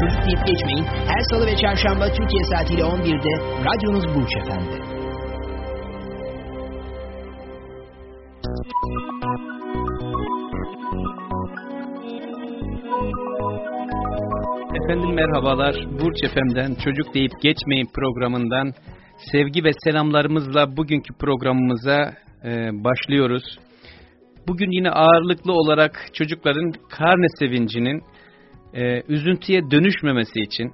Çocuk deyip geçmeyin. Her salı ve çarşamba Türkiye saatiyle 11'de radyonuz Burç Efendi. Efendim merhabalar. Burç Efem'den Çocuk Deyip Geçmeyin programından sevgi ve selamlarımızla bugünkü programımıza e, başlıyoruz. Bugün yine ağırlıklı olarak çocukların karne sevincinin e, üzüntüye dönüşmemesi için,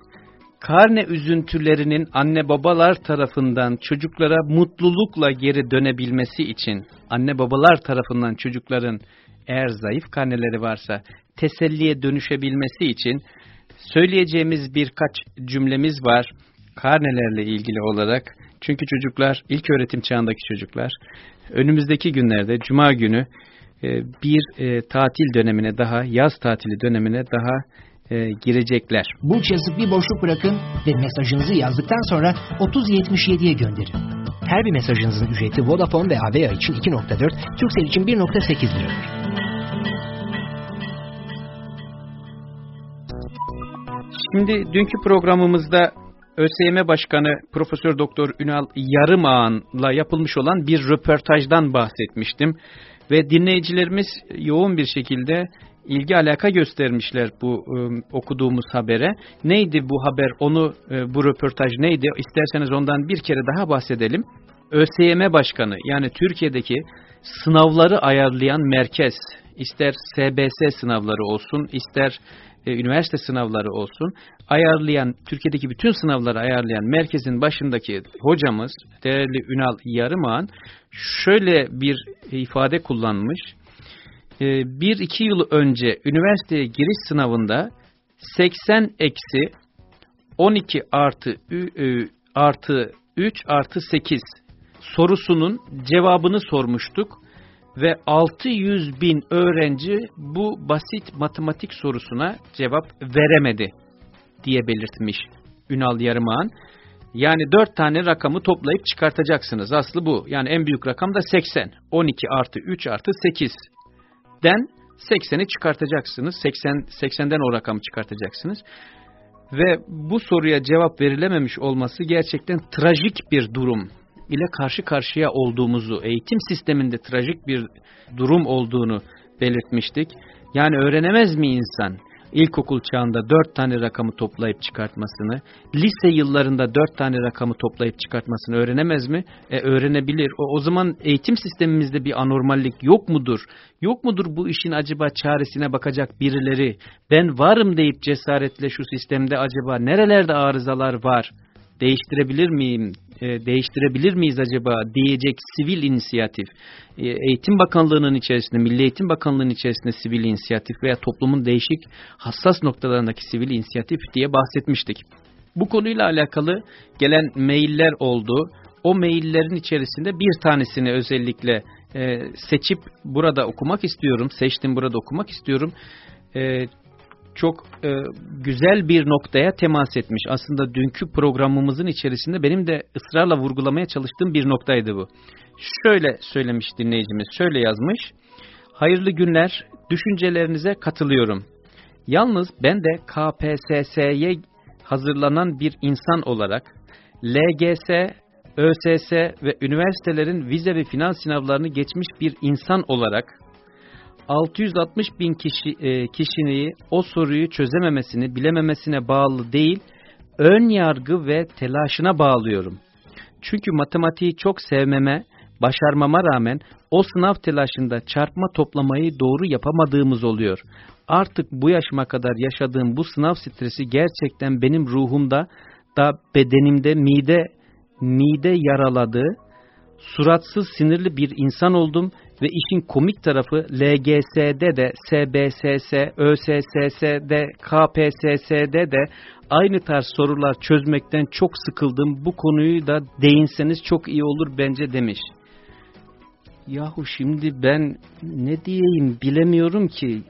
karne üzüntülerinin anne babalar tarafından çocuklara mutlulukla geri dönebilmesi için, anne babalar tarafından çocukların eğer zayıf karneleri varsa teselliye dönüşebilmesi için söyleyeceğimiz birkaç cümlemiz var karnelerle ilgili olarak. Çünkü çocuklar, ilk öğretim çağındaki çocuklar önümüzdeki günlerde Cuma günü bir e, tatil dönemine daha, yaz tatili dönemine daha e, girecekler. Burç yazıp bir boşluk bırakın ve mesajınızı yazdıktan sonra 3077'ye gönderin. Her bir mesajınızın ücreti Vodafone ve Avea için 2.4, Turkcell için 1.8 liradır. Şimdi dünkü programımızda ÖSYM Başkanı Profesör Doktor Ünal Yarımağan'la yapılmış olan bir röportajdan bahsetmiştim. Ve dinleyicilerimiz yoğun bir şekilde ilgi alaka göstermişler bu e, okuduğumuz habere. Neydi bu haber, onu e, bu röportaj neydi? İsterseniz ondan bir kere daha bahsedelim. ÖSYM Başkanı yani Türkiye'deki sınavları ayarlayan merkez, ister SBS sınavları olsun, ister e, üniversite sınavları olsun, ayarlayan, Türkiye'deki bütün sınavları ayarlayan merkezin başındaki hocamız, değerli Ünal Yarımağan, şöyle bir ifade kullanmış. E, bir iki yıl önce üniversiteye giriş sınavında 80 eksi 12 artı, e, artı 3 artı 8 sorusunun cevabını sormuştuk ve 600 bin öğrenci bu basit matematik sorusuna cevap veremedi diye belirtmiş Ünal Yarımağan. Yani 4 tane rakamı toplayıp çıkartacaksınız. Aslı bu. Yani en büyük rakam da 80. 12 artı 3 artı 8'den 80'i çıkartacaksınız. 80, 80'den o rakamı çıkartacaksınız. Ve bu soruya cevap verilememiş olması gerçekten trajik bir durum ile karşı karşıya olduğumuzu, eğitim sisteminde trajik bir durum olduğunu belirtmiştik. Yani öğrenemez mi insan ilkokul çağında dört tane rakamı toplayıp çıkartmasını, lise yıllarında dört tane rakamı toplayıp çıkartmasını öğrenemez mi? E, öğrenebilir. O, o zaman eğitim sistemimizde bir anormallik yok mudur? Yok mudur bu işin acaba çaresine bakacak birileri? Ben varım deyip cesaretle şu sistemde acaba nerelerde arızalar var? Değiştirebilir miyim? e, değiştirebilir miyiz acaba diyecek sivil inisiyatif, e, Eğitim Bakanlığı'nın içerisinde, Milli Eğitim Bakanlığı'nın içerisinde sivil inisiyatif veya toplumun değişik hassas noktalarındaki sivil inisiyatif diye bahsetmiştik. Bu konuyla alakalı gelen mailler oldu. O maillerin içerisinde bir tanesini özellikle e, seçip burada okumak istiyorum. Seçtim burada okumak istiyorum. E, çok e, güzel bir noktaya temas etmiş. Aslında dünkü programımızın içerisinde benim de ısrarla vurgulamaya çalıştığım bir noktaydı bu. Şöyle söylemiş dinleyicimiz, şöyle yazmış. Hayırlı günler, düşüncelerinize katılıyorum. Yalnız ben de KPSS'ye hazırlanan bir insan olarak LGS, ÖSS ve üniversitelerin vize ve finans sınavlarını geçmiş bir insan olarak 660 bin kişi, e, kişinin o soruyu çözememesini, bilememesine bağlı değil, ön yargı ve telaşına bağlıyorum. Çünkü matematiği çok sevmeme, başarmama rağmen o sınav telaşında çarpma toplamayı doğru yapamadığımız oluyor. Artık bu yaşıma kadar yaşadığım bu sınav stresi gerçekten benim ruhumda da bedenimde mide mide yaraladı. Suratsız sinirli bir insan oldum ve işin komik tarafı LGS'de de, SBSS, ÖSSS'de, KPSS'de de aynı tarz sorular çözmekten çok sıkıldım. Bu konuyu da değinseniz çok iyi olur bence demiş. Yahu şimdi ben ne diyeyim bilemiyorum ki.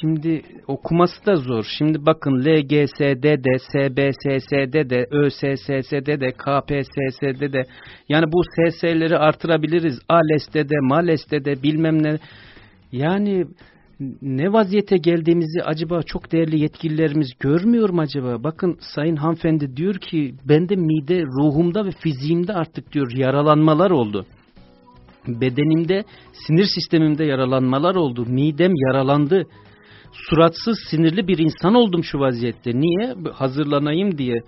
Şimdi okuması da zor. Şimdi bakın LGS'de de, SBSS'de de, ÖSSS'de de, KPSS'de de yani bu SS'leri artırabiliriz. ALES'te de, MALES'te de bilmem ne. Yani ne vaziyete geldiğimizi acaba çok değerli yetkililerimiz görmüyor mu acaba? Bakın Sayın Hanımefendi diyor ki bende mide ruhumda ve fiziğimde artık diyor yaralanmalar oldu. Bedenimde sinir sistemimde yaralanmalar oldu. Midem yaralandı. Suratsız sinirli bir insan oldum şu vaziyette. Niye? Hazırlanayım diye.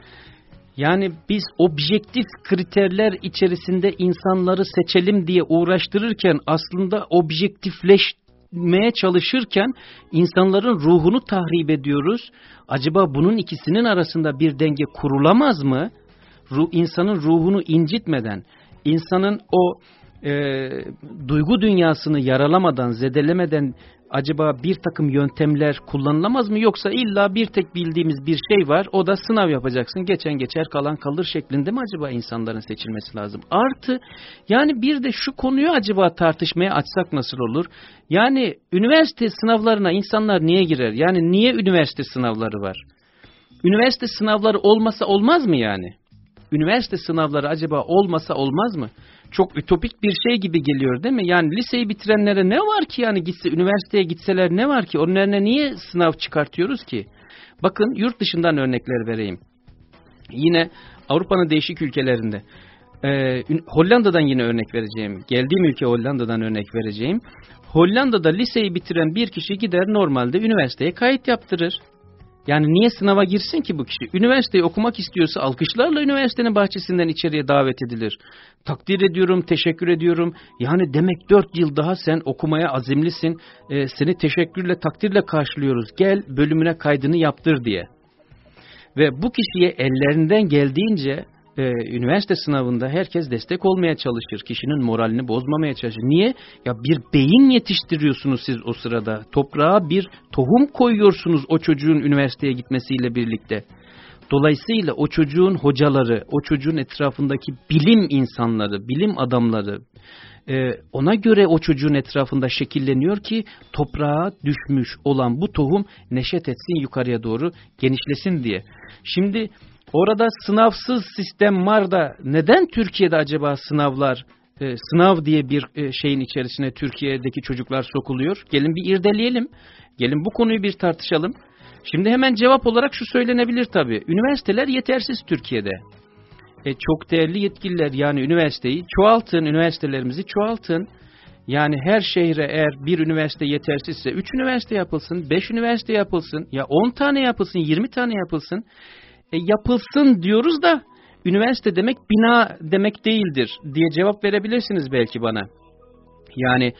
Yani biz objektif kriterler içerisinde insanları seçelim diye uğraştırırken aslında objektifleş etmeye çalışırken insanların ruhunu tahrip ediyoruz. Acaba bunun ikisinin arasında bir denge kurulamaz mı? Ruh, insanın ruhunu incitmeden, insanın o e, duygu dünyasını yaralamadan, zedelemeden acaba bir takım yöntemler kullanılamaz mı? Yoksa illa bir tek bildiğimiz bir şey var o da sınav yapacaksın geçen geçer kalan kalır şeklinde mi acaba insanların seçilmesi lazım? Artı yani bir de şu konuyu acaba tartışmaya açsak nasıl olur? Yani üniversite sınavlarına insanlar niye girer? Yani niye üniversite sınavları var? Üniversite sınavları olmasa olmaz mı yani? Üniversite sınavları acaba olmasa olmaz mı? Çok ütopik bir şey gibi geliyor değil mi? Yani liseyi bitirenlere ne var ki yani gitse üniversiteye gitseler ne var ki? Onlarına niye sınav çıkartıyoruz ki? Bakın yurt dışından örnekler vereyim. Yine Avrupa'nın değişik ülkelerinde. Ee, Hollanda'dan yine örnek vereceğim. Geldiğim ülke Hollanda'dan örnek vereceğim. Hollanda'da liseyi bitiren bir kişi gider normalde üniversiteye kayıt yaptırır. Yani niye sınava girsin ki bu kişi? Üniversiteyi okumak istiyorsa alkışlarla üniversitenin bahçesinden içeriye davet edilir. Takdir ediyorum, teşekkür ediyorum. Yani demek dört yıl daha sen okumaya azimlisin. E, seni teşekkürle, takdirle karşılıyoruz. Gel bölümüne kaydını yaptır diye. Ve bu kişiye ellerinden geldiğince e, üniversite sınavında herkes destek olmaya çalışır. Kişinin moralini bozmamaya çalışır. Niye? Ya bir beyin yetiştiriyorsunuz siz o sırada. Toprağa bir tohum koyuyorsunuz o çocuğun üniversiteye gitmesiyle birlikte. Dolayısıyla o çocuğun hocaları, o çocuğun etrafındaki bilim insanları, bilim adamları e, ona göre o çocuğun etrafında şekilleniyor ki toprağa düşmüş olan bu tohum neşet etsin yukarıya doğru genişlesin diye. Şimdi Orada sınavsız sistem var da neden Türkiye'de acaba sınavlar, e, sınav diye bir e, şeyin içerisine Türkiye'deki çocuklar sokuluyor? Gelin bir irdeleyelim. Gelin bu konuyu bir tartışalım. Şimdi hemen cevap olarak şu söylenebilir tabii. Üniversiteler yetersiz Türkiye'de. E, çok değerli yetkililer yani üniversiteyi çoğaltın, üniversitelerimizi çoğaltın. Yani her şehre eğer bir üniversite yetersizse üç üniversite yapılsın, beş üniversite yapılsın, ya on tane yapılsın, yirmi tane yapılsın e, yapılsın diyoruz da üniversite demek bina demek değildir diye cevap verebilirsiniz belki bana. Yani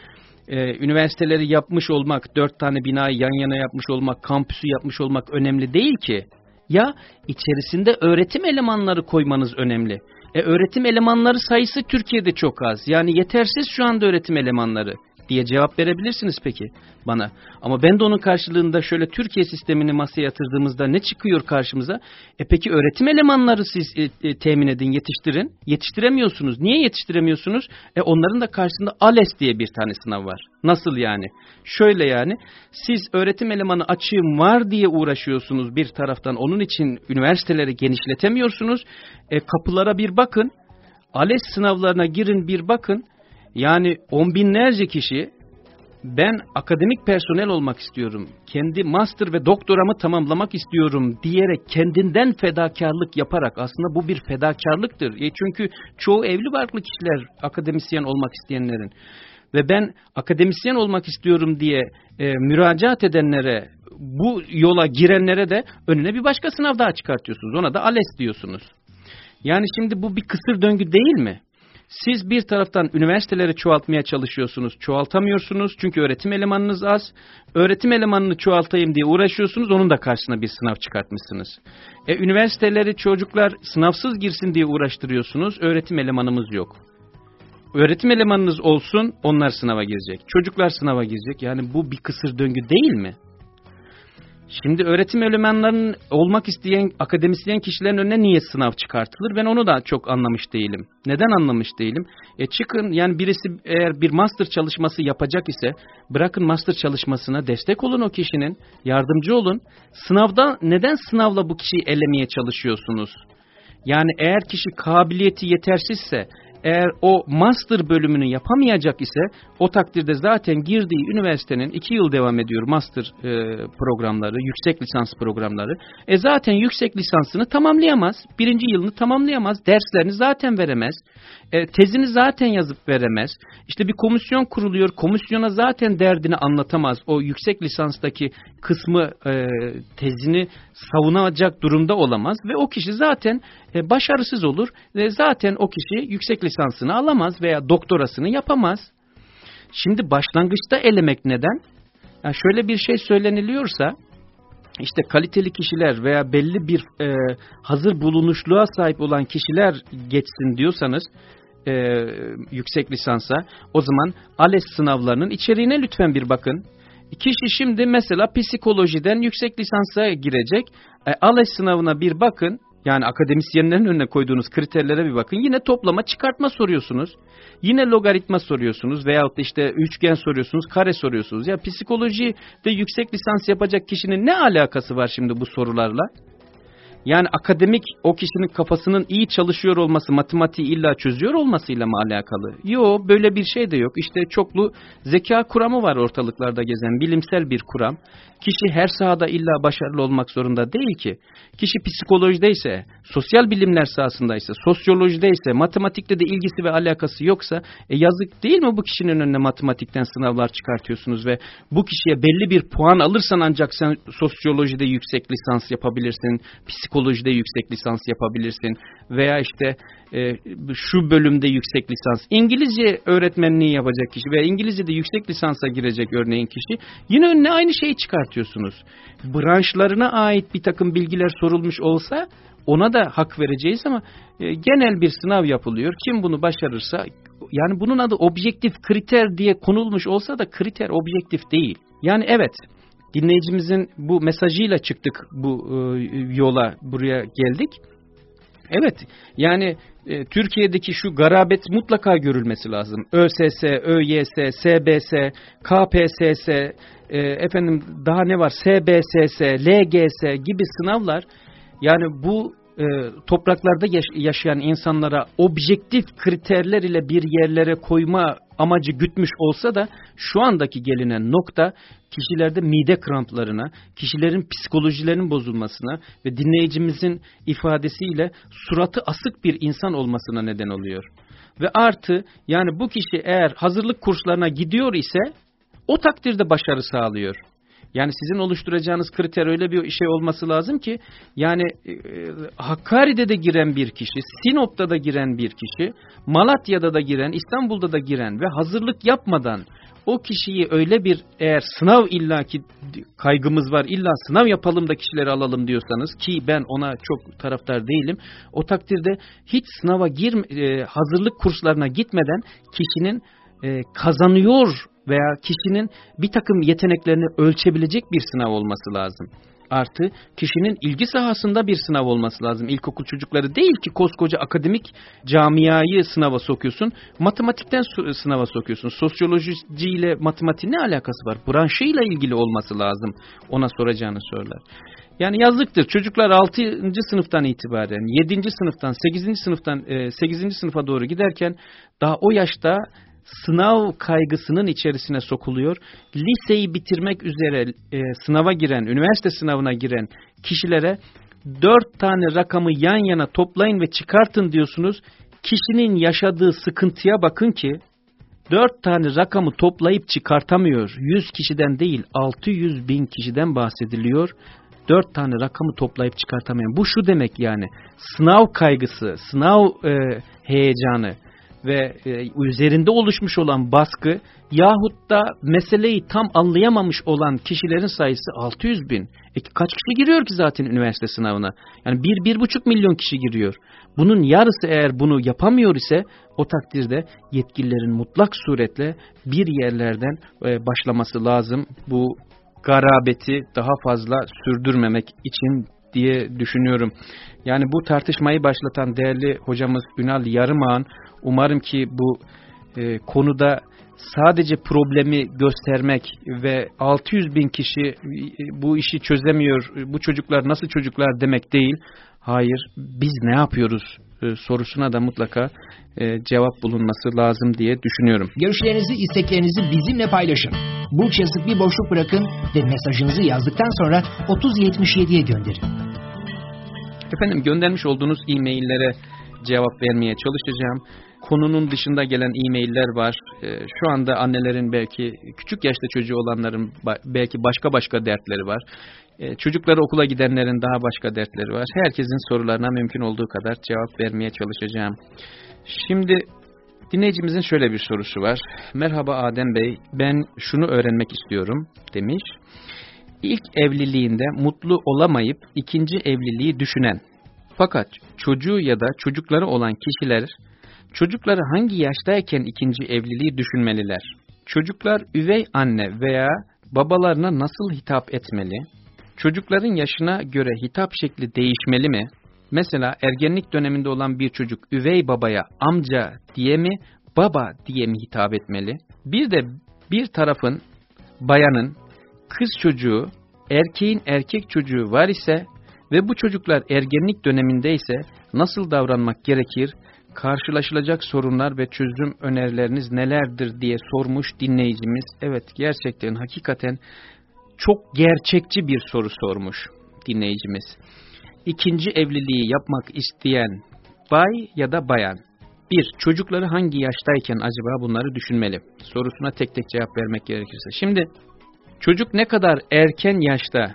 e, üniversiteleri yapmış olmak, dört tane binayı yan yana yapmış olmak, kampüsü yapmış olmak önemli değil ki. Ya içerisinde öğretim elemanları koymanız önemli. E, öğretim elemanları sayısı Türkiye'de çok az. Yani yetersiz şu anda öğretim elemanları diye cevap verebilirsiniz peki bana. Ama ben de onun karşılığında şöyle Türkiye sistemini masaya yatırdığımızda ne çıkıyor karşımıza? E peki öğretim elemanları siz e, e, temin edin, yetiştirin. Yetiştiremiyorsunuz. Niye yetiştiremiyorsunuz? E onların da karşısında ALES diye bir tane sınav var. Nasıl yani? Şöyle yani siz öğretim elemanı açığım var diye uğraşıyorsunuz bir taraftan. Onun için üniversiteleri genişletemiyorsunuz. E kapılara bir bakın. ALES sınavlarına girin bir bakın yani on binlerce kişi ben akademik personel olmak istiyorum, kendi master ve doktoramı tamamlamak istiyorum diyerek kendinden fedakarlık yaparak aslında bu bir fedakarlıktır. E çünkü çoğu evli barklı kişiler akademisyen olmak isteyenlerin ve ben akademisyen olmak istiyorum diye e, müracaat edenlere bu yola girenlere de önüne bir başka sınav daha çıkartıyorsunuz. Ona da ALES diyorsunuz. Yani şimdi bu bir kısır döngü değil mi? Siz bir taraftan üniversiteleri çoğaltmaya çalışıyorsunuz, çoğaltamıyorsunuz çünkü öğretim elemanınız az. Öğretim elemanını çoğaltayım diye uğraşıyorsunuz, onun da karşısına bir sınav çıkartmışsınız. E, üniversiteleri çocuklar sınavsız girsin diye uğraştırıyorsunuz, öğretim elemanımız yok. öğretim elemanınız olsun onlar sınava girecek. Çocuklar sınava girecek. Yani bu bir kısır döngü değil mi? Şimdi öğretim elemanlarının olmak isteyen akademisyen kişilerin önüne niye sınav çıkartılır? Ben onu da çok anlamış değilim. Neden anlamış değilim? E çıkın yani birisi eğer bir master çalışması yapacak ise bırakın master çalışmasına destek olun o kişinin, yardımcı olun. Sınavda neden sınavla bu kişiyi elemeye çalışıyorsunuz? Yani eğer kişi kabiliyeti yetersizse, eğer o master bölümünü yapamayacak ise o takdirde zaten girdiği üniversitenin iki yıl devam ediyor master e, programları, yüksek lisans programları. E zaten yüksek lisansını tamamlayamaz. Birinci yılını tamamlayamaz. Derslerini zaten veremez. E, tezini zaten yazıp veremez. İşte bir komisyon kuruluyor. Komisyona zaten derdini anlatamaz. O yüksek lisanstaki kısmı e, tezini savunacak durumda olamaz ve o kişi zaten e, başarısız olur ve zaten o kişi yüksek lisansını alamaz veya doktorasını yapamaz. Şimdi başlangıçta elemek neden? Yani şöyle bir şey söyleniliyorsa işte kaliteli kişiler veya belli bir e, hazır bulunuşluğa sahip olan kişiler geçsin diyorsanız e, yüksek lisansa o zaman ALES sınavlarının içeriğine lütfen bir bakın. Kişi şimdi mesela psikolojiden yüksek lisansa girecek. E, ALES sınavına bir bakın. Yani akademisyenlerin önüne koyduğunuz kriterlere bir bakın. Yine toplama çıkartma soruyorsunuz. Yine logaritma soruyorsunuz veyahut da işte üçgen soruyorsunuz, kare soruyorsunuz. Ya psikoloji de yüksek lisans yapacak kişinin ne alakası var şimdi bu sorularla? Yani akademik o kişinin kafasının iyi çalışıyor olması, matematiği illa çözüyor olmasıyla mı alakalı? Yok böyle bir şey de yok. İşte çoklu zeka kuramı var ortalıklarda gezen bilimsel bir kuram. Kişi her sahada illa başarılı olmak zorunda değil ki. Kişi psikolojideyse, sosyal bilimler sahasındaysa, sosyolojideyse, matematikte de ilgisi ve alakası yoksa e yazık değil mi bu kişinin önüne matematikten sınavlar çıkartıyorsunuz ve bu kişiye belli bir puan alırsan ancak sen sosyolojide yüksek lisans yapabilirsin, psikolojide yüksek lisans yapabilirsin veya işte e, şu bölümde yüksek lisans, İngilizce öğretmenliği yapacak kişi veya İngilizce'de yüksek lisansa girecek örneğin kişi yine önüne aynı şeyi çıkartıyorsunuz. Branşlarına ait bir takım bilgiler sorulmuş olsa ona da hak vereceğiz ama e, genel bir sınav yapılıyor. Kim bunu başarırsa yani bunun adı objektif kriter diye konulmuş olsa da kriter objektif değil. Yani evet dinleyicimizin bu mesajıyla çıktık bu e, yola buraya geldik. Evet yani e, Türkiye'deki şu garabet mutlaka görülmesi lazım. ÖSS, ÖYS, SBS, KPSS, e, efendim daha ne var SBSS, LGS gibi sınavlar yani bu e, topraklarda yaş yaşayan insanlara objektif kriterler ile bir yerlere koyma amacı gütmüş olsa da şu andaki gelinen nokta kişilerde mide kramplarına, kişilerin psikolojilerinin bozulmasına ve dinleyicimizin ifadesiyle suratı asık bir insan olmasına neden oluyor. Ve artı yani bu kişi eğer hazırlık kurslarına gidiyor ise o takdirde başarı sağlıyor. Yani sizin oluşturacağınız kriter öyle bir şey olması lazım ki yani e, Hakkari'de de giren bir kişi, Sinop'ta da giren bir kişi, Malatya'da da giren, İstanbul'da da giren ve hazırlık yapmadan o kişiyi öyle bir eğer sınav illaki kaygımız var illa sınav yapalım da kişileri alalım diyorsanız ki ben ona çok taraftar değilim. O takdirde hiç sınava gir e, hazırlık kurslarına gitmeden kişinin e, kazanıyor veya kişinin bir takım yeteneklerini ölçebilecek bir sınav olması lazım. Artı kişinin ilgi sahasında bir sınav olması lazım. İlkokul çocukları değil ki koskoca akademik camiayı sınava sokuyorsun. Matematikten sınava sokuyorsun. Sosyolojiyle matematiğin ne alakası var? Branşıyla ilgili olması lazım ona soracağını sorular. Yani yazıktır. Çocuklar 6. sınıftan itibaren 7. sınıftan 8. sınıftan 8. E, sınıfa doğru giderken daha o yaşta sınav kaygısının içerisine sokuluyor. Liseyi bitirmek üzere e, sınava giren, üniversite sınavına giren kişilere dört tane rakamı yan yana toplayın ve çıkartın diyorsunuz. Kişinin yaşadığı sıkıntıya bakın ki dört tane rakamı toplayıp çıkartamıyor. Yüz kişiden değil altı yüz bin kişiden bahsediliyor. Dört tane rakamı toplayıp çıkartamıyor. Bu şu demek yani sınav kaygısı, sınav e, heyecanı, ve e, üzerinde oluşmuş olan baskı yahut da meseleyi tam anlayamamış olan kişilerin sayısı 600 bin. E, kaç kişi giriyor ki zaten üniversite sınavına? Yani 1-1,5 milyon kişi giriyor. Bunun yarısı eğer bunu yapamıyor ise o takdirde yetkililerin mutlak suretle bir yerlerden e, başlaması lazım. Bu garabeti daha fazla sürdürmemek için diye düşünüyorum. Yani bu tartışmayı başlatan değerli hocamız Ünal Yarımağan umarım ki bu e, konuda sadece problemi göstermek ve 600 bin kişi e, bu işi çözemiyor, bu çocuklar nasıl çocuklar demek değil. Hayır, biz ne yapıyoruz e, sorusuna da mutlaka e, cevap bulunması lazım diye düşünüyorum. Görüşlerinizi, isteklerinizi bizimle paylaşın. Burç yazıp bir boşluk bırakın ve mesajınızı yazdıktan sonra 3077'ye gönderin. Efendim göndermiş olduğunuz e-maillere cevap vermeye çalışacağım. Konunun dışında gelen e-mailler var. Ee, şu anda annelerin belki küçük yaşta çocuğu olanların belki başka başka dertleri var. Ee, çocukları okula gidenlerin daha başka dertleri var. Herkesin sorularına mümkün olduğu kadar cevap vermeye çalışacağım. Şimdi dinleyicimizin şöyle bir sorusu var. Merhaba Adem Bey ben şunu öğrenmek istiyorum demiş ilk evliliğinde mutlu olamayıp ikinci evliliği düşünen fakat çocuğu ya da çocukları olan kişiler çocukları hangi yaştayken ikinci evliliği düşünmeliler? Çocuklar üvey anne veya babalarına nasıl hitap etmeli? Çocukların yaşına göre hitap şekli değişmeli mi? Mesela ergenlik döneminde olan bir çocuk üvey babaya amca diye mi, baba diye mi hitap etmeli? Bir de bir tarafın, bayanın kız çocuğu, erkeğin erkek çocuğu var ise ve bu çocuklar ergenlik dönemindeyse nasıl davranmak gerekir, karşılaşılacak sorunlar ve çözüm önerileriniz nelerdir diye sormuş dinleyicimiz. Evet gerçekten hakikaten çok gerçekçi bir soru sormuş dinleyicimiz. İkinci evliliği yapmak isteyen bay ya da bayan. Bir, çocukları hangi yaştayken acaba bunları düşünmeli? Sorusuna tek tek cevap vermek gerekirse. Şimdi Çocuk ne kadar erken yaşta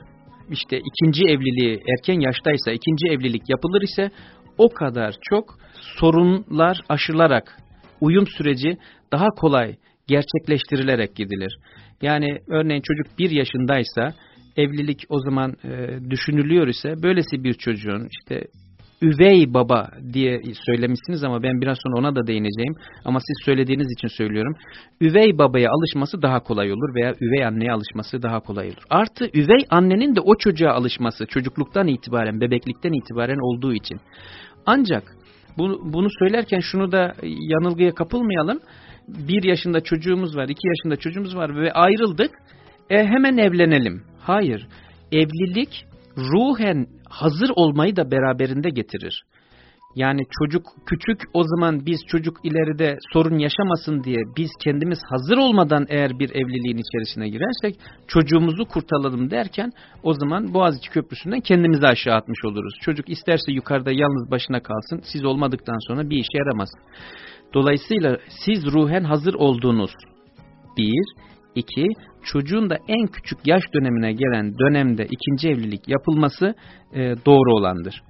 işte ikinci evliliği erken yaştaysa ikinci evlilik yapılır ise o kadar çok sorunlar aşılarak uyum süreci daha kolay gerçekleştirilerek gidilir. Yani örneğin çocuk bir yaşındaysa evlilik o zaman e, düşünülüyor ise böylesi bir çocuğun işte üvey baba diye söylemişsiniz ama ben biraz sonra ona da değineceğim. Ama siz söylediğiniz için söylüyorum. Üvey babaya alışması daha kolay olur veya üvey anneye alışması daha kolay olur. Artı üvey annenin de o çocuğa alışması çocukluktan itibaren, bebeklikten itibaren olduğu için. Ancak bunu, bunu söylerken şunu da yanılgıya kapılmayalım. Bir yaşında çocuğumuz var, iki yaşında çocuğumuz var ve ayrıldık. E hemen evlenelim. Hayır. Evlilik ruhen hazır olmayı da beraberinde getirir. Yani çocuk küçük o zaman biz çocuk ileride sorun yaşamasın diye biz kendimiz hazır olmadan eğer bir evliliğin içerisine girersek çocuğumuzu kurtaralım derken o zaman Boğaziçi Köprüsü'nden kendimizi aşağı atmış oluruz. Çocuk isterse yukarıda yalnız başına kalsın siz olmadıktan sonra bir işe yaramaz. Dolayısıyla siz ruhen hazır olduğunuz bir, iki, çocuğun da en küçük yaş dönemine gelen dönemde ikinci evlilik yapılması e, doğru olandır.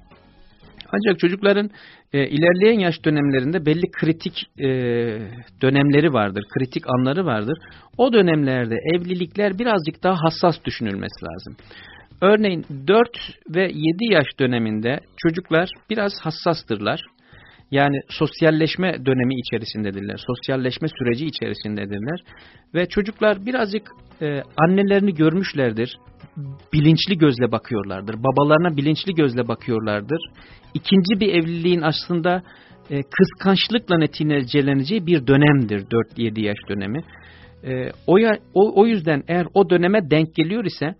Ancak çocukların e, ilerleyen yaş dönemlerinde belli kritik e, dönemleri vardır, kritik anları vardır. O dönemlerde evlilikler birazcık daha hassas düşünülmesi lazım. Örneğin 4 ve 7 yaş döneminde çocuklar biraz hassastırlar. Yani sosyalleşme dönemi içerisindedirler. Sosyalleşme süreci içerisindedirler. Ve çocuklar birazcık e, annelerini görmüşlerdir. Bilinçli gözle bakıyorlardır. Babalarına bilinçli gözle bakıyorlardır. İkinci bir evliliğin aslında e, kıskançlıkla neticeleneceği bir dönemdir 4-7 yaş dönemi. E, o, o, o yüzden eğer o döneme denk geliyor ise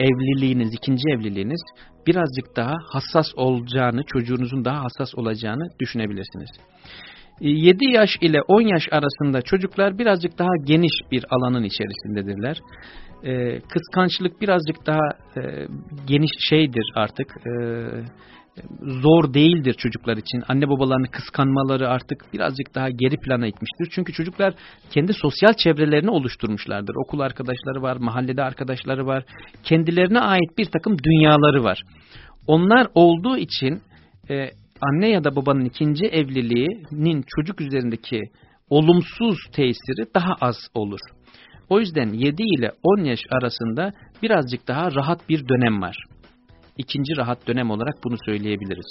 evliliğiniz, ikinci evliliğiniz birazcık daha hassas olacağını, çocuğunuzun daha hassas olacağını düşünebilirsiniz. 7 e, yaş ile 10 yaş arasında çocuklar birazcık daha geniş bir alanın içerisindedirler. Ee, kıskançlık birazcık daha e, geniş şeydir artık. E, zor değildir çocuklar için. Anne babalarını kıskanmaları artık birazcık daha geri plana itmiştir. Çünkü çocuklar kendi sosyal çevrelerini oluşturmuşlardır. Okul arkadaşları var, mahallede arkadaşları var. Kendilerine ait bir takım dünyaları var. Onlar olduğu için e, anne ya da babanın ikinci evliliğinin çocuk üzerindeki olumsuz tesiri daha az olur. O yüzden 7 ile 10 yaş arasında birazcık daha rahat bir dönem var. İkinci rahat dönem olarak bunu söyleyebiliriz.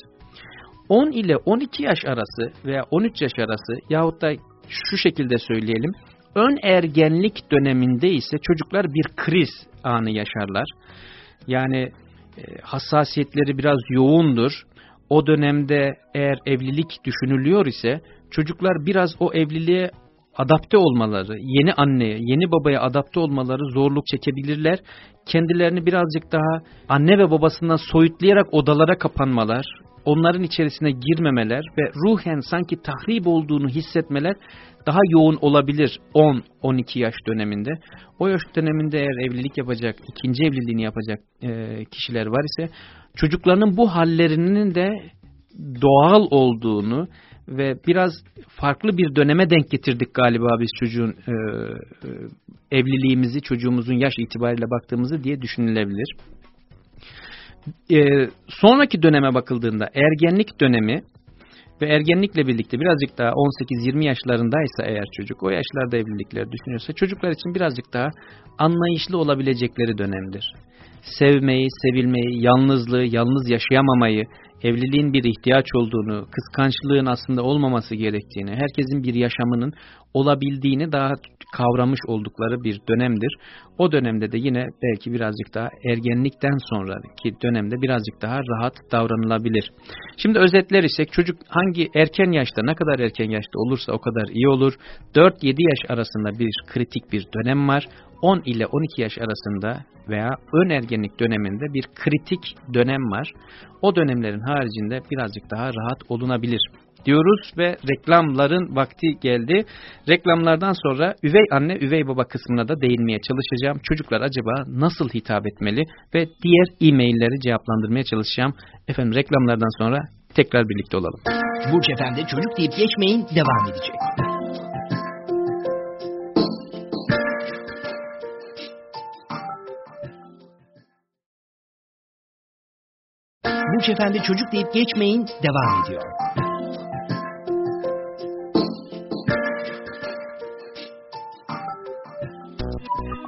10 ile 12 yaş arası veya 13 yaş arası yahut da şu şekilde söyleyelim. Ön ergenlik döneminde ise çocuklar bir kriz anı yaşarlar. Yani e, hassasiyetleri biraz yoğundur. O dönemde eğer evlilik düşünülüyor ise çocuklar biraz o evliliğe adapte olmaları, yeni anneye, yeni babaya adapte olmaları zorluk çekebilirler. Kendilerini birazcık daha anne ve babasından soyutlayarak odalara kapanmalar, onların içerisine girmemeler ve ruhen sanki tahrip olduğunu hissetmeler daha yoğun olabilir 10-12 yaş döneminde. O yaş döneminde eğer evlilik yapacak, ikinci evliliğini yapacak e, kişiler var ise çocuklarının bu hallerinin de doğal olduğunu ve biraz farklı bir döneme denk getirdik galiba biz çocuğun e, e, evliliğimizi çocuğumuzun yaş itibariyle baktığımızı diye düşünülebilir. E, sonraki döneme bakıldığında ergenlik dönemi ve ergenlikle birlikte birazcık daha 18-20 yaşlarındaysa eğer çocuk o yaşlarda evlilikler düşünüyorsa çocuklar için birazcık daha anlayışlı olabilecekleri dönemdir. Sevmeyi, sevilmeyi, yalnızlığı, yalnız yaşayamamayı, evliliğin bir ihtiyaç olduğunu, kıskançlığın aslında olmaması gerektiğini, herkesin bir yaşamının olabildiğini daha kavramış oldukları bir dönemdir. O dönemde de yine belki birazcık daha ergenlikten sonraki dönemde birazcık daha rahat davranılabilir. Şimdi özetler ise çocuk hangi erken yaşta ne kadar erken yaşta olursa o kadar iyi olur. 4-7 yaş arasında bir kritik bir dönem var. 10 ile 12 yaş arasında veya ön ergenlik döneminde bir kritik dönem var. O dönemlerin haricinde birazcık daha rahat olunabilir diyoruz ve reklamların vakti geldi. Reklamlardan sonra üvey anne, üvey baba kısmına da değinmeye çalışacağım. Çocuklar acaba nasıl hitap etmeli ve diğer e-mailleri cevaplandırmaya çalışacağım. Efendim reklamlardan sonra tekrar birlikte olalım. Burç Efendi çocuk deyip geçmeyin devam edecek. Burç Efendi çocuk deyip geçmeyin devam ediyor.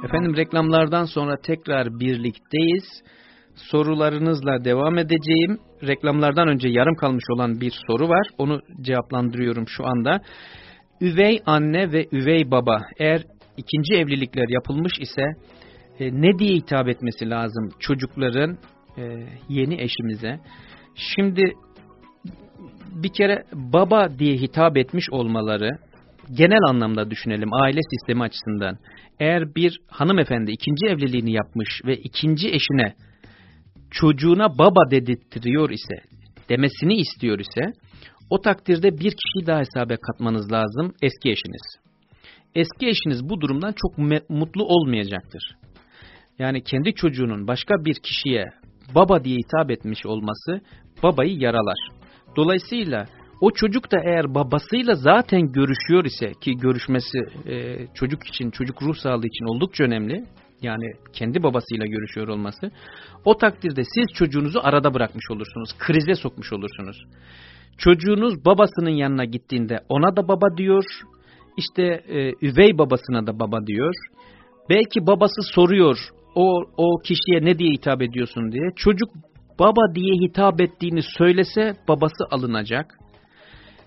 Efendim reklamlardan sonra tekrar birlikteyiz. Sorularınızla devam edeceğim. Reklamlardan önce yarım kalmış olan bir soru var. Onu cevaplandırıyorum şu anda. Üvey anne ve üvey baba eğer ikinci evlilikler yapılmış ise e, ne diye hitap etmesi lazım çocukların e, yeni eşimize? Şimdi bir kere baba diye hitap etmiş olmaları genel anlamda düşünelim aile sistemi açısından. Eğer bir hanımefendi ikinci evliliğini yapmış ve ikinci eşine çocuğuna baba dedirtiyor ise, demesini istiyor ise, o takdirde bir kişiyi daha hesaba katmanız lazım, eski eşiniz. Eski eşiniz bu durumdan çok mutlu olmayacaktır. Yani kendi çocuğunun başka bir kişiye baba diye hitap etmiş olması babayı yaralar. Dolayısıyla o çocuk da eğer babasıyla zaten görüşüyor ise ki görüşmesi e, çocuk için, çocuk ruh sağlığı için oldukça önemli. Yani kendi babasıyla görüşüyor olması. O takdirde siz çocuğunuzu arada bırakmış olursunuz. Krize sokmuş olursunuz. Çocuğunuz babasının yanına gittiğinde ona da baba diyor. İşte e, üvey babasına da baba diyor. Belki babası soruyor o, o kişiye ne diye hitap ediyorsun diye. Çocuk baba diye hitap ettiğini söylese babası alınacak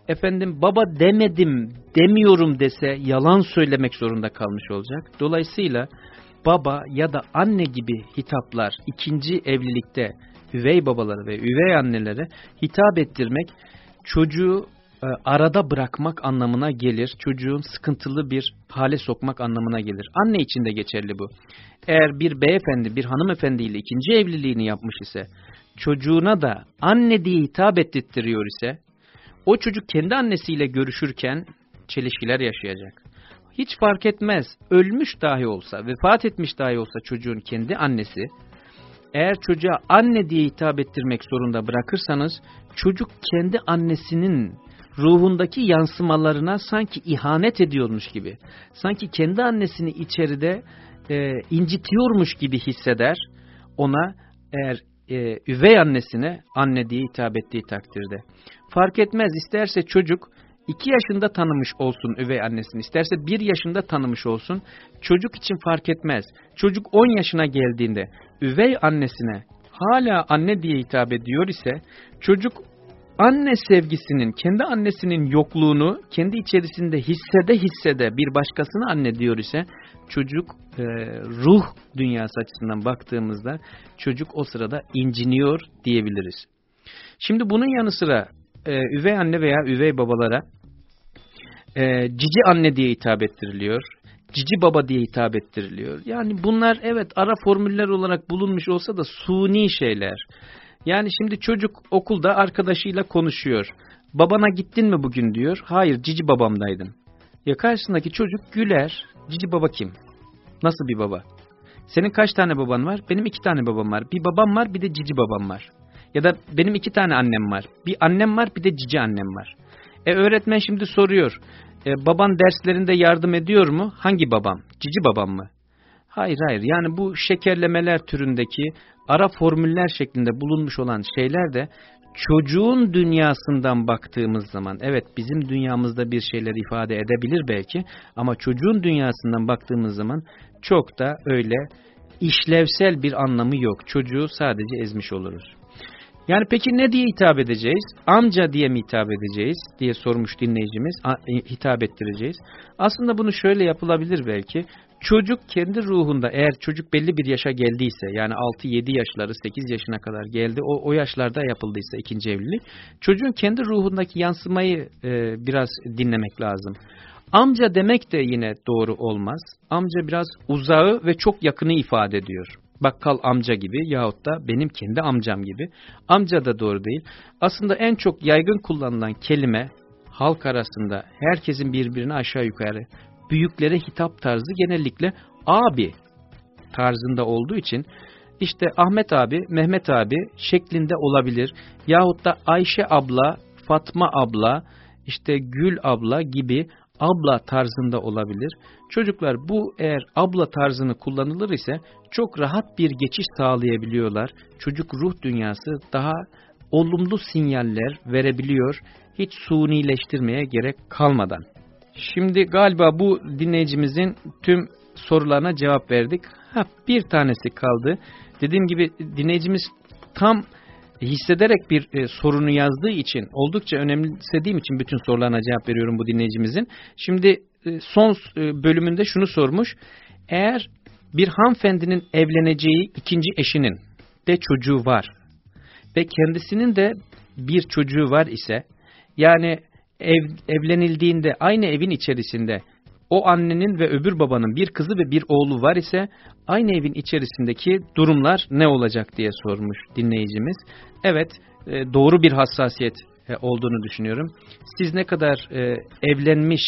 efendim baba demedim demiyorum dese yalan söylemek zorunda kalmış olacak. Dolayısıyla baba ya da anne gibi hitaplar ikinci evlilikte üvey babaları ve üvey annelere hitap ettirmek çocuğu arada bırakmak anlamına gelir. Çocuğun sıkıntılı bir hale sokmak anlamına gelir. Anne için de geçerli bu. Eğer bir beyefendi bir hanımefendi ile ikinci evliliğini yapmış ise çocuğuna da anne diye hitap ettirtiyor ise o çocuk kendi annesiyle görüşürken çelişkiler yaşayacak. Hiç fark etmez, ölmüş dahi olsa, vefat etmiş dahi olsa çocuğun kendi annesi, eğer çocuğa anne diye hitap ettirmek zorunda bırakırsanız, çocuk kendi annesinin ruhundaki yansımalarına sanki ihanet ediyormuş gibi, sanki kendi annesini içeride e, incitiyormuş gibi hisseder, ona eğer e, üvey annesine anne diye hitap ettiği takdirde. Fark etmez isterse çocuk 2 yaşında tanımış olsun üvey annesini, isterse 1 yaşında tanımış olsun, çocuk için fark etmez. Çocuk 10 yaşına geldiğinde üvey annesine hala anne diye hitap ediyor ise, çocuk anne sevgisinin, kendi annesinin yokluğunu kendi içerisinde hissede hissede bir başkasına anne diyor ise, çocuk e, ruh dünyası açısından baktığımızda çocuk o sırada inciniyor diyebiliriz. Şimdi bunun yanı sıra e, üvey anne veya üvey babalara e, cici anne diye hitap ettiriliyor. Cici baba diye hitap ettiriliyor. Yani bunlar evet ara formüller olarak bulunmuş olsa da suni şeyler. Yani şimdi çocuk okulda arkadaşıyla konuşuyor. Babana gittin mi bugün diyor. Hayır cici babamdaydım. Ya karşısındaki çocuk güler. Cici baba kim? Nasıl bir baba? Senin kaç tane baban var? Benim iki tane babam var. Bir babam var bir de cici babam var. Ya da benim iki tane annem var. Bir annem var bir de cici annem var. E öğretmen şimdi soruyor. E, baban derslerinde yardım ediyor mu? Hangi babam? Cici babam mı? Hayır hayır yani bu şekerlemeler türündeki ara formüller şeklinde bulunmuş olan şeyler de çocuğun dünyasından baktığımız zaman evet bizim dünyamızda bir şeyler ifade edebilir belki ama çocuğun dünyasından baktığımız zaman çok da öyle işlevsel bir anlamı yok. Çocuğu sadece ezmiş oluruz. Yani peki ne diye hitap edeceğiz? Amca diye mi hitap edeceğiz diye sormuş dinleyicimiz. Hitap ettireceğiz. Aslında bunu şöyle yapılabilir belki. Çocuk kendi ruhunda eğer çocuk belli bir yaşa geldiyse yani 6-7 yaşları 8 yaşına kadar geldi o, o yaşlarda yapıldıysa ikinci evlilik çocuğun kendi ruhundaki yansımayı e, biraz dinlemek lazım. Amca demek de yine doğru olmaz. Amca biraz uzağı ve çok yakını ifade ediyor bakkal amca gibi yahut da benim kendi amcam gibi. Amca da doğru değil. Aslında en çok yaygın kullanılan kelime halk arasında herkesin birbirine aşağı yukarı büyüklere hitap tarzı genellikle abi tarzında olduğu için işte Ahmet abi, Mehmet abi şeklinde olabilir. Yahut da Ayşe abla, Fatma abla, işte Gül abla gibi abla tarzında olabilir. Çocuklar bu eğer abla tarzını kullanılır ise çok rahat bir geçiş sağlayabiliyorlar. Çocuk ruh dünyası daha olumlu sinyaller verebiliyor. Hiç sunileştirmeye gerek kalmadan. Şimdi galiba bu dinleyicimizin tüm sorularına cevap verdik. Ha, bir tanesi kaldı. Dediğim gibi dinleyicimiz tam hissederek bir e, sorunu yazdığı için oldukça önemsediğim için bütün sorularına cevap veriyorum bu dinleyicimizin. Şimdi e, son e, bölümünde şunu sormuş. Eğer bir hanımefendinin evleneceği ikinci eşinin de çocuğu var ve kendisinin de bir çocuğu var ise yani ev, evlenildiğinde aynı evin içerisinde o annenin ve öbür babanın bir kızı ve bir oğlu var ise aynı evin içerisindeki durumlar ne olacak diye sormuş dinleyicimiz. Evet e, doğru bir hassasiyet e, olduğunu düşünüyorum. Siz ne kadar e, evlenmiş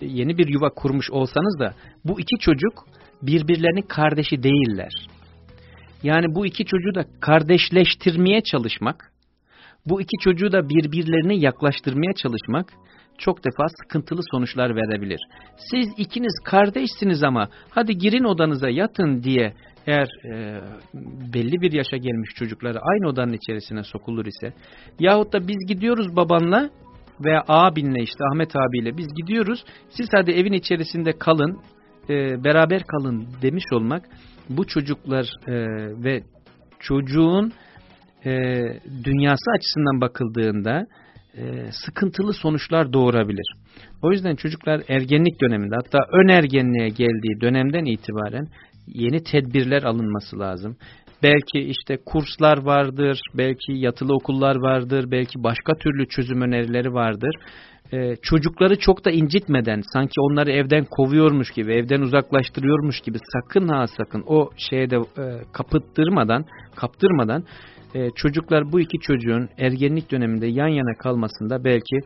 yeni bir yuva kurmuş olsanız da bu iki çocuk birbirlerinin kardeşi değiller. Yani bu iki çocuğu da kardeşleştirmeye çalışmak, bu iki çocuğu da birbirlerini yaklaştırmaya çalışmak çok defa sıkıntılı sonuçlar verebilir. Siz ikiniz kardeşsiniz ama hadi girin odanıza yatın diye eğer e, belli bir yaşa gelmiş çocukları aynı odanın içerisine sokulur ise yahut da biz gidiyoruz babanla veya abinle işte Ahmet abiyle biz gidiyoruz siz hadi evin içerisinde kalın e, beraber kalın demiş olmak bu çocuklar e, ve çocuğun e, dünyası açısından bakıldığında e, sıkıntılı sonuçlar doğurabilir. O yüzden çocuklar ergenlik döneminde hatta ön ergenliğe geldiği dönemden itibaren yeni tedbirler alınması lazım. Belki işte kurslar vardır, belki yatılı okullar vardır, belki başka türlü çözüm önerileri vardır. Ee, çocukları çok da incitmeden, sanki onları evden kovuyormuş gibi, evden uzaklaştırıyormuş gibi sakın ha sakın o şeye de e, kapıttırmadan, kaptırmadan e, çocuklar bu iki çocuğun ergenlik döneminde yan yana kalmasında belki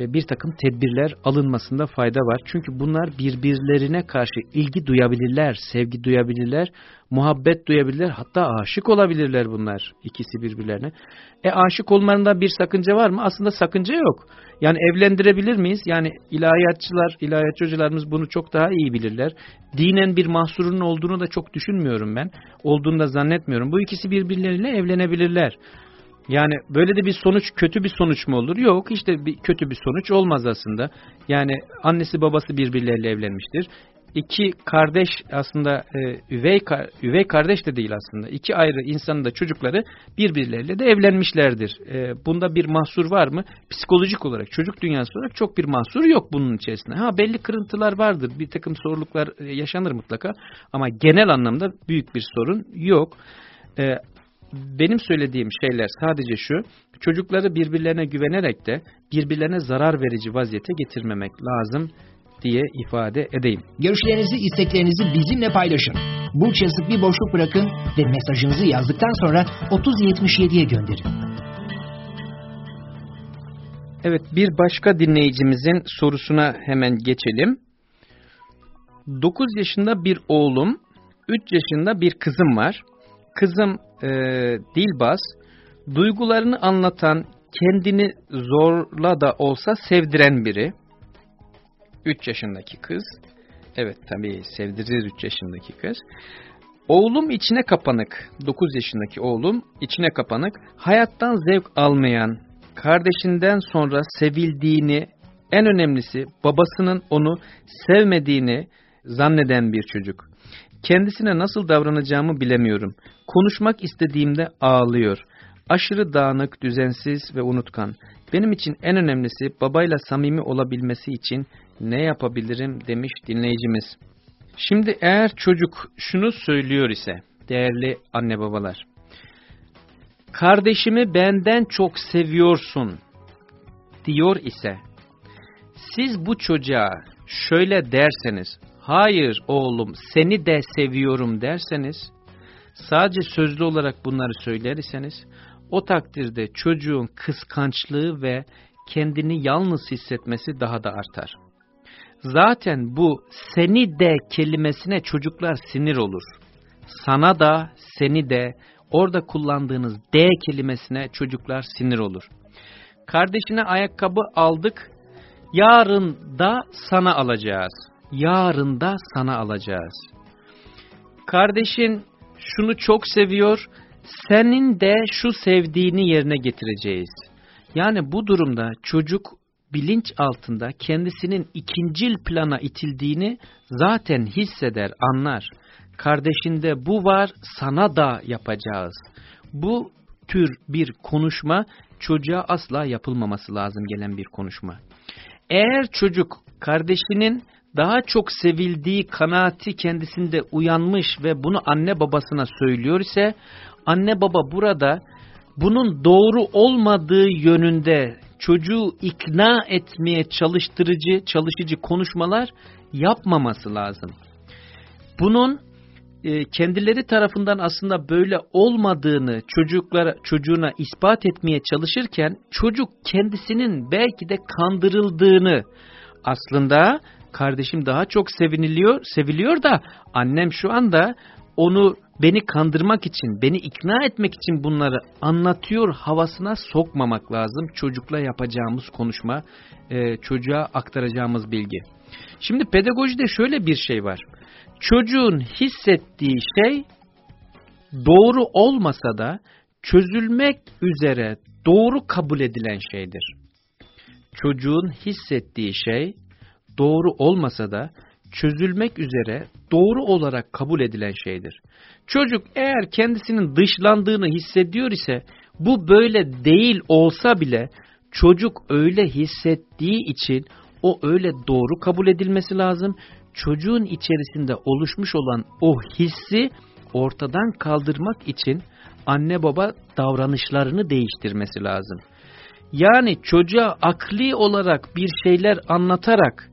bir takım tedbirler alınmasında fayda var. Çünkü bunlar birbirlerine karşı ilgi duyabilirler, sevgi duyabilirler, muhabbet duyabilirler, hatta aşık olabilirler bunlar ikisi birbirlerine. E aşık olmalarında bir sakınca var mı? Aslında sakınca yok. Yani evlendirebilir miyiz? Yani ilahiyatçılar, ilahiyatçı hocalarımız bunu çok daha iyi bilirler. Dinen bir mahsurun olduğunu da çok düşünmüyorum ben. Olduğunu da zannetmiyorum. Bu ikisi birbirleriyle evlenebilirler. Yani böyle de bir sonuç kötü bir sonuç mu olur? Yok işte bir kötü bir sonuç olmaz aslında. Yani annesi babası birbirleriyle evlenmiştir. İki kardeş aslında e, üvey, üvey kardeş de değil aslında. İki ayrı insanın da çocukları birbirleriyle de evlenmişlerdir. E, bunda bir mahsur var mı? Psikolojik olarak, çocuk dünyası olarak çok bir mahsur yok bunun içerisinde. Ha belli kırıntılar vardır. Bir takım soruluklar e, yaşanır mutlaka. Ama genel anlamda büyük bir sorun yok. E, benim söylediğim şeyler sadece şu, çocukları birbirlerine güvenerek de birbirlerine zarar verici vaziyete getirmemek lazım diye ifade edeyim. Görüşlerinizi, isteklerinizi bizimle paylaşın. Burç yazıp bir boşluk bırakın ve mesajınızı yazdıktan sonra 3077'ye gönderin. Evet bir başka dinleyicimizin sorusuna hemen geçelim. 9 yaşında bir oğlum, 3 yaşında bir kızım var. Kızım e, Dilbaz, duygularını anlatan, kendini zorla da olsa sevdiren biri. 3 yaşındaki kız. Evet tabii sevdirir 3 yaşındaki kız. Oğlum içine kapanık, 9 yaşındaki oğlum içine kapanık, hayattan zevk almayan, kardeşinden sonra sevildiğini, en önemlisi babasının onu sevmediğini zanneden bir çocuk. Kendisine nasıl davranacağımı bilemiyorum. Konuşmak istediğimde ağlıyor. Aşırı dağınık, düzensiz ve unutkan. Benim için en önemlisi babayla samimi olabilmesi için ne yapabilirim demiş dinleyicimiz. Şimdi eğer çocuk şunu söylüyor ise değerli anne babalar. Kardeşimi benden çok seviyorsun diyor ise siz bu çocuğa şöyle derseniz hayır oğlum seni de seviyorum derseniz, sadece sözlü olarak bunları söyler iseniz, o takdirde çocuğun kıskançlığı ve kendini yalnız hissetmesi daha da artar. Zaten bu seni de kelimesine çocuklar sinir olur. Sana da, seni de, orada kullandığınız de kelimesine çocuklar sinir olur. Kardeşine ayakkabı aldık, yarın da sana alacağız yarın da sana alacağız. Kardeşin şunu çok seviyor, senin de şu sevdiğini yerine getireceğiz. Yani bu durumda çocuk bilinç altında kendisinin ikincil plana itildiğini zaten hisseder, anlar. Kardeşinde bu var, sana da yapacağız. Bu tür bir konuşma çocuğa asla yapılmaması lazım gelen bir konuşma. Eğer çocuk kardeşinin daha çok sevildiği kanaati kendisinde uyanmış ve bunu anne babasına söylüyor ise anne baba burada bunun doğru olmadığı yönünde çocuğu ikna etmeye çalıştırıcı, çalışıcı konuşmalar yapmaması lazım. Bunun e, kendileri tarafından aslında böyle olmadığını çocuklara çocuğuna ispat etmeye çalışırken çocuk kendisinin belki de kandırıldığını aslında kardeşim daha çok seviniliyor, seviliyor da annem şu anda onu beni kandırmak için, beni ikna etmek için bunları anlatıyor havasına sokmamak lazım. Çocukla yapacağımız konuşma, e, çocuğa aktaracağımız bilgi. Şimdi pedagojide şöyle bir şey var. Çocuğun hissettiği şey doğru olmasa da çözülmek üzere doğru kabul edilen şeydir. Çocuğun hissettiği şey doğru olmasa da çözülmek üzere doğru olarak kabul edilen şeydir. Çocuk eğer kendisinin dışlandığını hissediyor ise bu böyle değil olsa bile çocuk öyle hissettiği için o öyle doğru kabul edilmesi lazım. Çocuğun içerisinde oluşmuş olan o hissi ortadan kaldırmak için anne baba davranışlarını değiştirmesi lazım. Yani çocuğa akli olarak bir şeyler anlatarak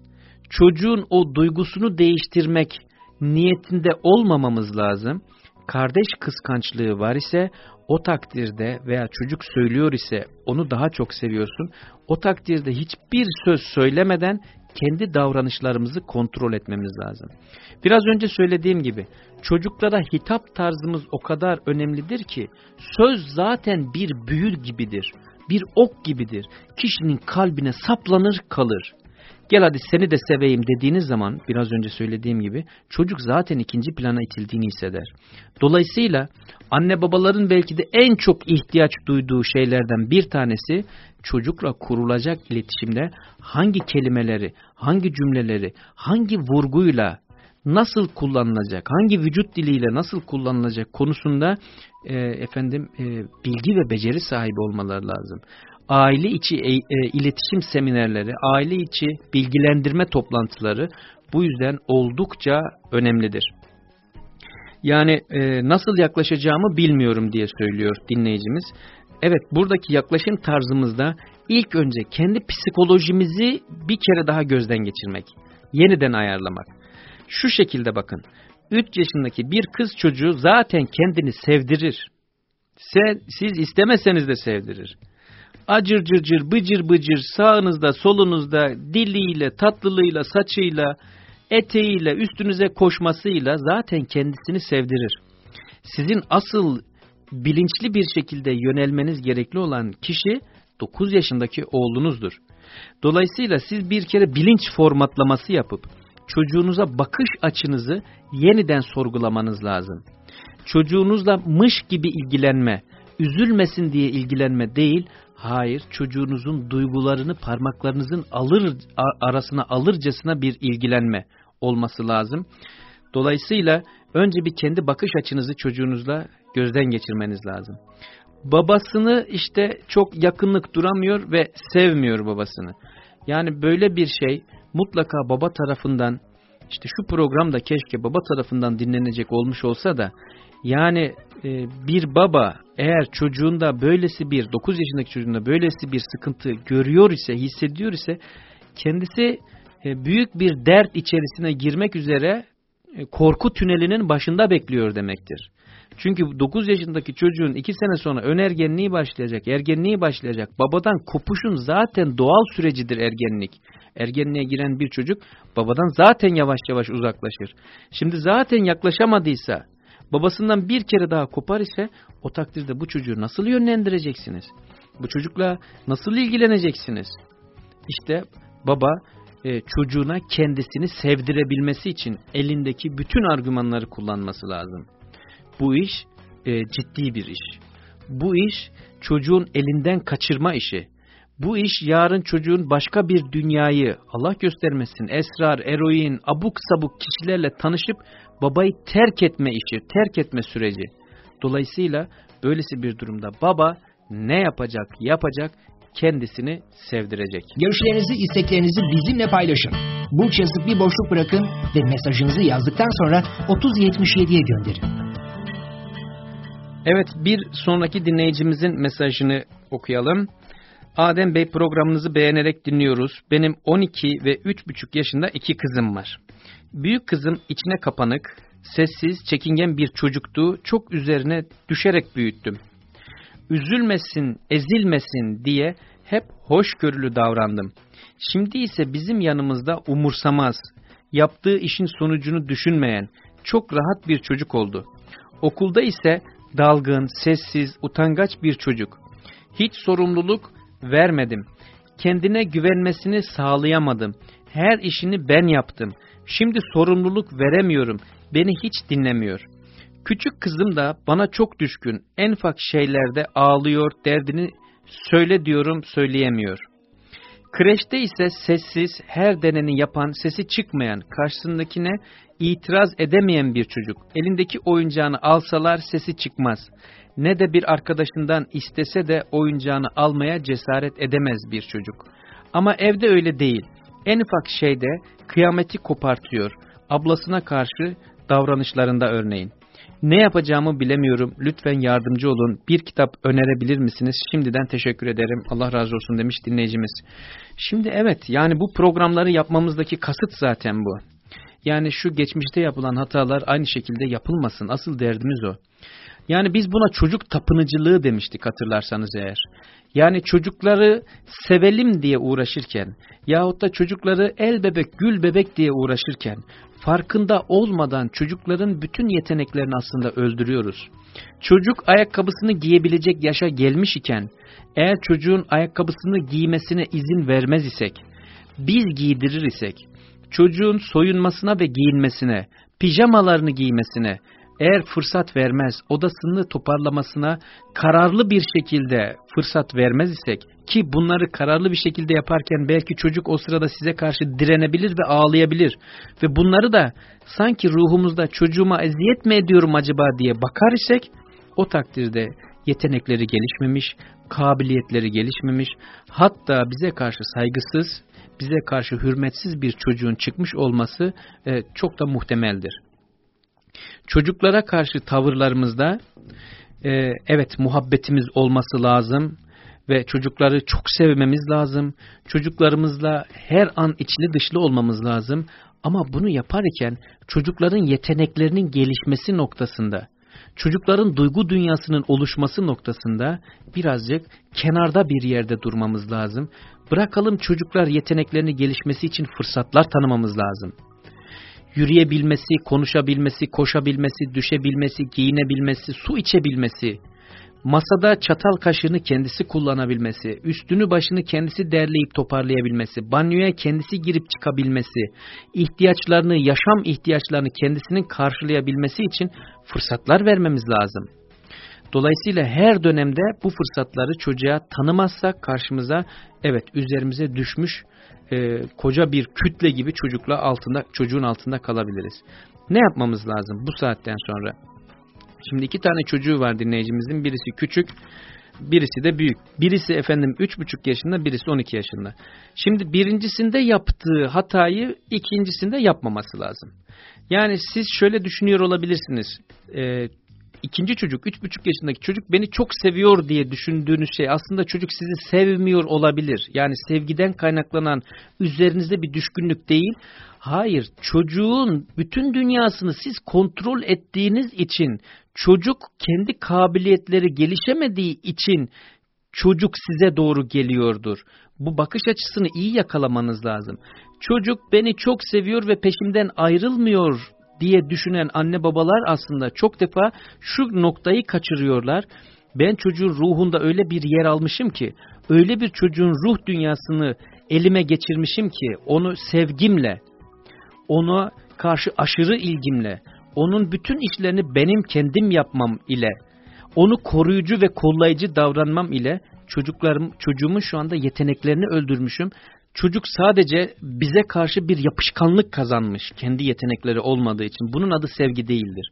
çocuğun o duygusunu değiştirmek niyetinde olmamamız lazım. Kardeş kıskançlığı var ise o takdirde veya çocuk söylüyor ise onu daha çok seviyorsun. O takdirde hiçbir söz söylemeden kendi davranışlarımızı kontrol etmemiz lazım. Biraz önce söylediğim gibi çocuklara hitap tarzımız o kadar önemlidir ki söz zaten bir büyür gibidir, bir ok gibidir. Kişinin kalbine saplanır kalır. Gel hadi seni de seveyim dediğiniz zaman biraz önce söylediğim gibi çocuk zaten ikinci plana itildiğini hisseder. Dolayısıyla anne babaların belki de en çok ihtiyaç duyduğu şeylerden bir tanesi çocukla kurulacak iletişimde hangi kelimeleri, hangi cümleleri, hangi vurguyla nasıl kullanılacak, hangi vücut diliyle nasıl kullanılacak konusunda e, efendim e, bilgi ve beceri sahibi olmaları lazım. Aile içi e, e, iletişim seminerleri, aile içi bilgilendirme toplantıları bu yüzden oldukça önemlidir. Yani e, nasıl yaklaşacağımı bilmiyorum diye söylüyor dinleyicimiz. Evet buradaki yaklaşım tarzımızda ilk önce kendi psikolojimizi bir kere daha gözden geçirmek, yeniden ayarlamak. Şu şekilde bakın, 3 yaşındaki bir kız çocuğu zaten kendini sevdirir. Sen, siz istemeseniz de sevdirir. Acır cırcır, bıcır bıcır, sağınızda, solunuzda, diliyle, tatlılığıyla, saçıyla, eteğiyle, üstünüze koşmasıyla zaten kendisini sevdirir. Sizin asıl bilinçli bir şekilde yönelmeniz gerekli olan kişi 9 yaşındaki oğlunuzdur. Dolayısıyla siz bir kere bilinç formatlaması yapıp çocuğunuza bakış açınızı yeniden sorgulamanız lazım. Çocuğunuzla mış gibi ilgilenme, üzülmesin diye ilgilenme değil, hayır çocuğunuzun duygularını parmaklarınızın alır arasına alırcasına bir ilgilenme olması lazım. Dolayısıyla önce bir kendi bakış açınızı çocuğunuzla gözden geçirmeniz lazım. Babasını işte çok yakınlık duramıyor ve sevmiyor babasını. Yani böyle bir şey mutlaka baba tarafından işte şu programda keşke baba tarafından dinlenecek olmuş olsa da yani e, bir baba eğer çocuğunda böylesi bir 9 yaşındaki çocuğunda böylesi bir sıkıntı görüyor ise hissediyor ise kendisi e, büyük bir dert içerisine girmek üzere e, korku tünelinin başında bekliyor demektir. Çünkü 9 yaşındaki çocuğun 2 sene sonra önergenliği başlayacak, ergenliği başlayacak. Babadan kopuşun zaten doğal sürecidir ergenlik. Ergenliğe giren bir çocuk babadan zaten yavaş yavaş uzaklaşır. Şimdi zaten yaklaşamadıysa, babasından bir kere daha kopar ise o takdirde bu çocuğu nasıl yönlendireceksiniz? Bu çocukla nasıl ilgileneceksiniz? İşte baba e, çocuğuna kendisini sevdirebilmesi için elindeki bütün argümanları kullanması lazım. Bu iş e, ciddi bir iş. Bu iş çocuğun elinden kaçırma işi. Bu iş yarın çocuğun başka bir dünyayı Allah göstermesin esrar, eroin, abuk sabuk kişilerle tanışıp babayı terk etme işi, terk etme süreci. Dolayısıyla böylesi bir durumda baba ne yapacak yapacak kendisini sevdirecek. Görüşlerinizi, isteklerinizi bizimle paylaşın. Burç yazıp bir boşluk bırakın ve mesajınızı yazdıktan sonra 3077'ye gönderin. Evet bir sonraki dinleyicimizin mesajını okuyalım. Adem Bey programınızı beğenerek dinliyoruz. Benim 12 ve 3,5 yaşında iki kızım var. Büyük kızım içine kapanık, sessiz, çekingen bir çocuktu. Çok üzerine düşerek büyüttüm. Üzülmesin, ezilmesin diye hep hoşgörülü davrandım. Şimdi ise bizim yanımızda umursamaz, yaptığı işin sonucunu düşünmeyen, çok rahat bir çocuk oldu. Okulda ise dalgın, sessiz, utangaç bir çocuk. Hiç sorumluluk vermedim. Kendine güvenmesini sağlayamadım. Her işini ben yaptım. Şimdi sorumluluk veremiyorum. Beni hiç dinlemiyor. Küçük kızım da bana çok düşkün. En ufak şeylerde ağlıyor, derdini söyle diyorum söyleyemiyor. Kreşte ise sessiz, her deneni yapan, sesi çıkmayan, karşısındakine itiraz edemeyen bir çocuk. Elindeki oyuncağını alsalar sesi çıkmaz. Ne de bir arkadaşından istese de oyuncağını almaya cesaret edemez bir çocuk. Ama evde öyle değil. En ufak şeyde kıyameti kopartıyor. Ablasına karşı davranışlarında örneğin. Ne yapacağımı bilemiyorum. Lütfen yardımcı olun. Bir kitap önerebilir misiniz? Şimdiden teşekkür ederim. Allah razı olsun demiş dinleyicimiz. Şimdi evet yani bu programları yapmamızdaki kasıt zaten bu. Yani şu geçmişte yapılan hatalar aynı şekilde yapılmasın. Asıl derdimiz o. Yani biz buna çocuk tapınıcılığı demiştik hatırlarsanız eğer. Yani çocukları sevelim diye uğraşırken yahut da çocukları el bebek gül bebek diye uğraşırken farkında olmadan çocukların bütün yeteneklerini aslında öldürüyoruz. Çocuk ayakkabısını giyebilecek yaşa gelmiş iken eğer çocuğun ayakkabısını giymesine izin vermez isek, biz giydirir isek, çocuğun soyunmasına ve giyinmesine, pijamalarını giymesine, eğer fırsat vermez, odasını toparlamasına kararlı bir şekilde fırsat vermez isek ki bunları kararlı bir şekilde yaparken belki çocuk o sırada size karşı direnebilir ve ağlayabilir ve bunları da sanki ruhumuzda çocuğuma eziyet mi ediyorum acaba diye bakar isek o takdirde yetenekleri gelişmemiş, kabiliyetleri gelişmemiş, hatta bize karşı saygısız, bize karşı hürmetsiz bir çocuğun çıkmış olması e, çok da muhtemeldir. Çocuklara karşı tavırlarımızda e, evet muhabbetimiz olması lazım ve çocukları çok sevmemiz lazım. Çocuklarımızla her an içli dışlı olmamız lazım. Ama bunu yaparken çocukların yeteneklerinin gelişmesi noktasında, çocukların duygu dünyasının oluşması noktasında birazcık kenarda bir yerde durmamız lazım. Bırakalım çocuklar yeteneklerini gelişmesi için fırsatlar tanımamız lazım yürüyebilmesi, konuşabilmesi, koşabilmesi, düşebilmesi, giyinebilmesi, su içebilmesi, masada çatal kaşığını kendisi kullanabilmesi, üstünü başını kendisi derleyip toparlayabilmesi, banyoya kendisi girip çıkabilmesi, ihtiyaçlarını, yaşam ihtiyaçlarını kendisinin karşılayabilmesi için fırsatlar vermemiz lazım. Dolayısıyla her dönemde bu fırsatları çocuğa tanımazsak karşımıza evet üzerimize düşmüş e, koca bir kütle gibi çocukla altında çocuğun altında kalabiliriz. Ne yapmamız lazım bu saatten sonra? Şimdi iki tane çocuğu var dinleyicimizin. Birisi küçük, birisi de büyük. Birisi efendim üç buçuk yaşında, birisi on iki yaşında. Şimdi birincisinde yaptığı hatayı ikincisinde yapmaması lazım. Yani siz şöyle düşünüyor olabilirsiniz. E, ikinci çocuk, üç buçuk yaşındaki çocuk beni çok seviyor diye düşündüğünüz şey aslında çocuk sizi sevmiyor olabilir. Yani sevgiden kaynaklanan üzerinizde bir düşkünlük değil. Hayır, çocuğun bütün dünyasını siz kontrol ettiğiniz için, çocuk kendi kabiliyetleri gelişemediği için çocuk size doğru geliyordur. Bu bakış açısını iyi yakalamanız lazım. Çocuk beni çok seviyor ve peşimden ayrılmıyor diye düşünen anne babalar aslında çok defa şu noktayı kaçırıyorlar. Ben çocuğun ruhunda öyle bir yer almışım ki, öyle bir çocuğun ruh dünyasını elime geçirmişim ki, onu sevgimle, ona karşı aşırı ilgimle, onun bütün işlerini benim kendim yapmam ile, onu koruyucu ve kollayıcı davranmam ile çocuklarım, çocuğumun şu anda yeteneklerini öldürmüşüm çocuk sadece bize karşı bir yapışkanlık kazanmış kendi yetenekleri olmadığı için. Bunun adı sevgi değildir.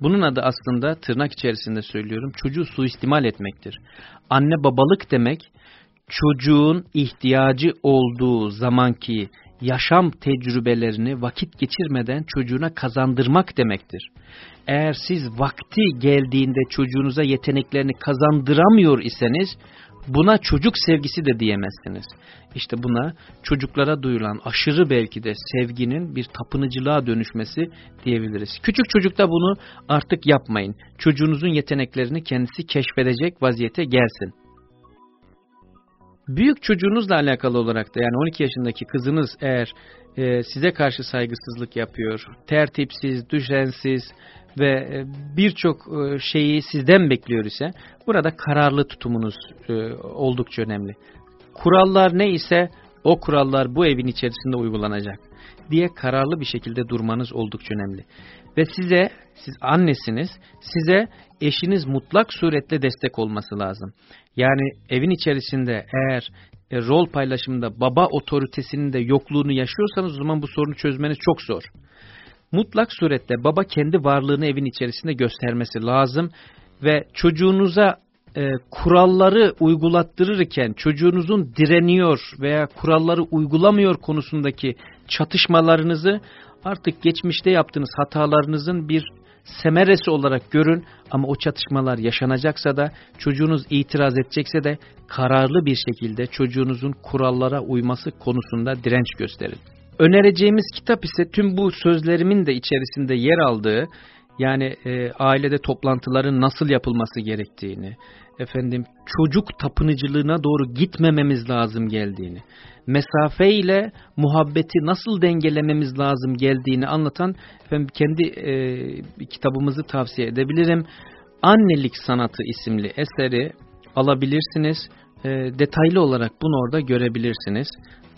Bunun adı aslında tırnak içerisinde söylüyorum çocuğu suistimal etmektir. Anne babalık demek çocuğun ihtiyacı olduğu zamanki yaşam tecrübelerini vakit geçirmeden çocuğuna kazandırmak demektir. Eğer siz vakti geldiğinde çocuğunuza yeteneklerini kazandıramıyor iseniz Buna çocuk sevgisi de diyemezsiniz. İşte buna çocuklara duyulan aşırı belki de sevginin bir tapınıcılığa dönüşmesi diyebiliriz. Küçük çocukta bunu artık yapmayın. Çocuğunuzun yeteneklerini kendisi keşfedecek vaziyete gelsin. Büyük çocuğunuzla alakalı olarak da yani 12 yaşındaki kızınız eğer e, size karşı saygısızlık yapıyor, tertipsiz, düzensiz, ve e, birçok e, şeyi sizden bekliyor ise burada kararlı tutumunuz e, oldukça önemli. Kurallar ne ise o kurallar bu evin içerisinde uygulanacak diye kararlı bir şekilde durmanız oldukça önemli. Ve size, siz annesiniz, size eşiniz mutlak suretle destek olması lazım. Yani evin içerisinde eğer rol paylaşımında baba otoritesinin de yokluğunu yaşıyorsanız o zaman bu sorunu çözmeniz çok zor. Mutlak surette baba kendi varlığını evin içerisinde göstermesi lazım ve çocuğunuza e, kuralları uygulattırırken çocuğunuzun direniyor veya kuralları uygulamıyor konusundaki çatışmalarınızı artık geçmişte yaptığınız hatalarınızın bir semeresi olarak görün ama o çatışmalar yaşanacaksa da çocuğunuz itiraz edecekse de kararlı bir şekilde çocuğunuzun kurallara uyması konusunda direnç gösterin. Önereceğimiz kitap ise tüm bu sözlerimin de içerisinde yer aldığı Yani e, ailede toplantıların nasıl yapılması gerektiğini, efendim çocuk tapınıcılığına doğru gitmememiz lazım geldiğini, mesafe ile muhabbeti nasıl dengelememiz lazım geldiğini anlatan efendim, kendi e, kitabımızı tavsiye edebilirim. Annelik Sanatı isimli eseri alabilirsiniz. E, detaylı olarak bunu orada görebilirsiniz.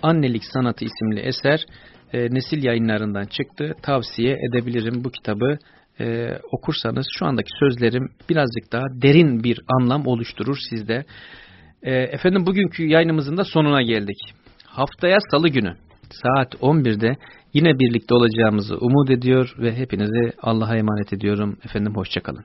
Annelik Sanatı isimli eser e, nesil yayınlarından çıktı. Tavsiye edebilirim bu kitabı e, okursanız şu andaki sözlerim birazcık daha derin bir anlam oluşturur sizde. E, efendim bugünkü yayınımızın da sonuna geldik. Haftaya salı günü saat 11'de yine birlikte olacağımızı umut ediyor ve hepinizi Allah'a emanet ediyorum. Efendim hoşçakalın